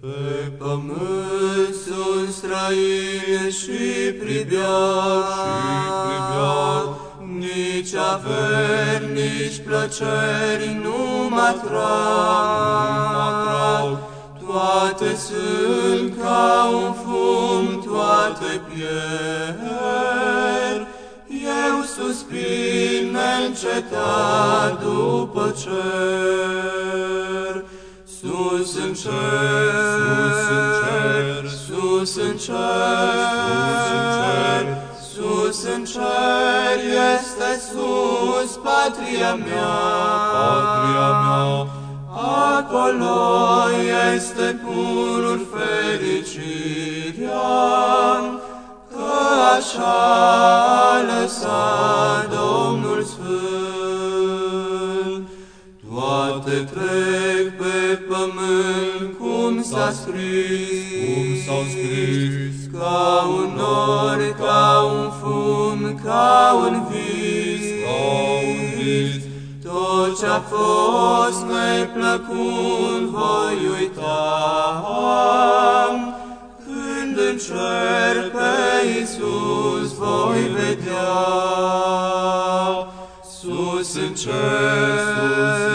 Pe pământ sunt străini și privea, și privea, nici averi, nici plăceri nu mă atrag. Toate sunt ca un fum, toate pierd. Eu suspin neîncetat după cer. Sus în cer, sus în cer, sus în cer, sus în cer, sus în cer este sus patria mea. patria mea, Acolo este purul fericirea, că așa a lăsat Domnul Sfânt. Toate trec pe pământ cum s-a scris, cum s-au scris, ca un nor, ca un fum, ca un vis, ca un vis, tot ce-a fost neplăcut voi uita, când în cer pe Iisus voi vedea. Sus în cer, sus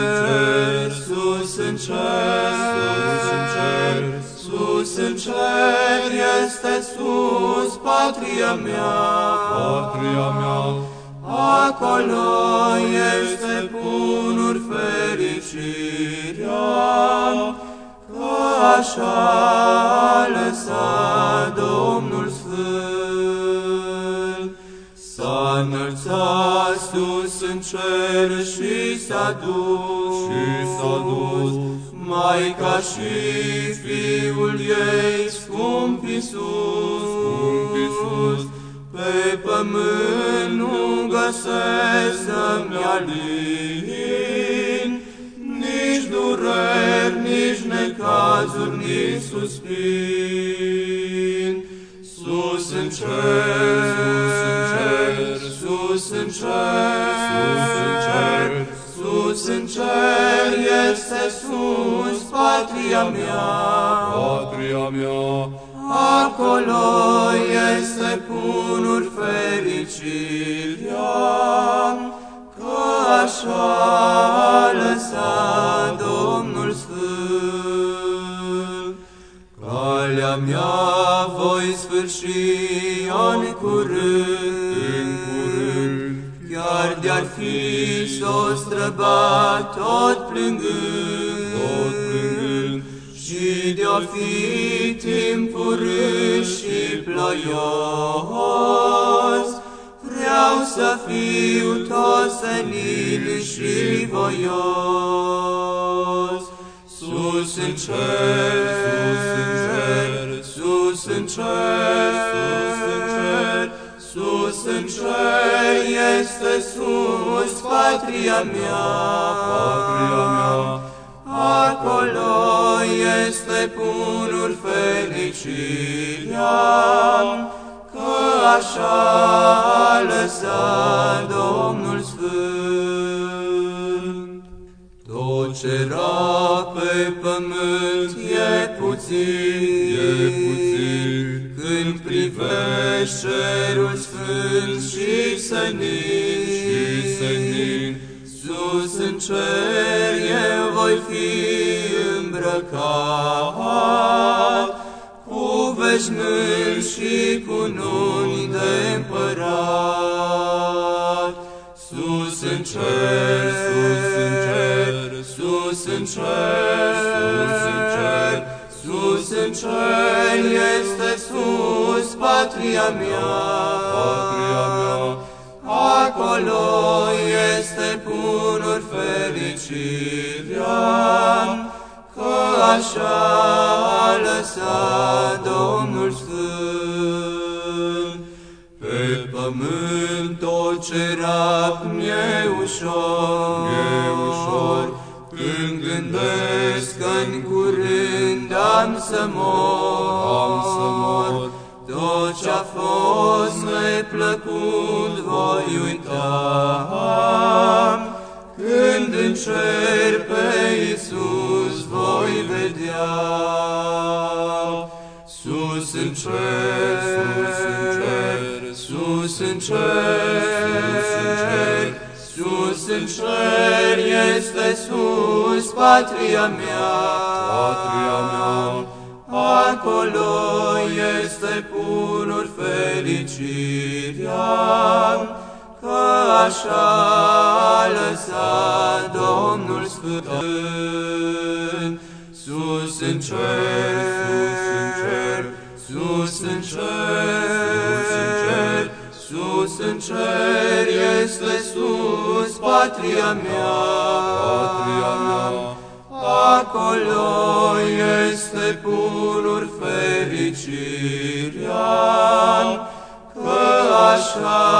sus în cer este sus patria mea. patria mea, Acolo este punur fericirea, că așa a lăsat Domnul Sfânt. S-a înălțat sus în cer și s-a dus, și s-a dus, Maica și Fiul ei, scump Iisus, Scump Iisus, pe pământ nu găsesc să-mi alin, nici dureri, nici necazuri, nici suspin. Sus în cer, patria mea. patria mea, Acolo este punur fericirea, că așa a lăsat Domnul Sfânt. Calea mea voi sfârși în curând, în curând, chiar de-ar fi s-o străbat tot plângând, tot plângând, și de-o fi timpul râs și ploios, vreau să fiu tot senin și voios. Sus în cer, sus în cer, sus în cer, sus în cer este sus patria mea. patria mea, Acolo este punul fericirea, că așa a lăsat Domnul Sfânt. Tot ce era pe pământ e puțin, e puțin, când privești cerul sfânt și senin, și senin, Sus în cer eu voi fi îmbrăcat, cu veșmânt și cu nuni de împărat. Sus în cer, sus în cer, sus în cer, sus în cer, sus în cer este sus patria mea. patria mea, Acolo este punur fericirea, că așa a lăsat Domnul Sfânt. Pe pământ tot ce rap mi-e ușor, e ușor, când gândesc că-n curând am să mor, am să mor, tot ce-a fost neplăcut voi uita, când în cer pe Iisus voi vedea. în cer, sus în cer, sus în cer, sus în cer este sus patria mea, patria mea, acolo este pururi fericirea, că așa a lăsat Domnul Sfânt. Cer, sus în cer, sus în cer este sus patria mea, patria mea, acolo este pururi fericirea, că așa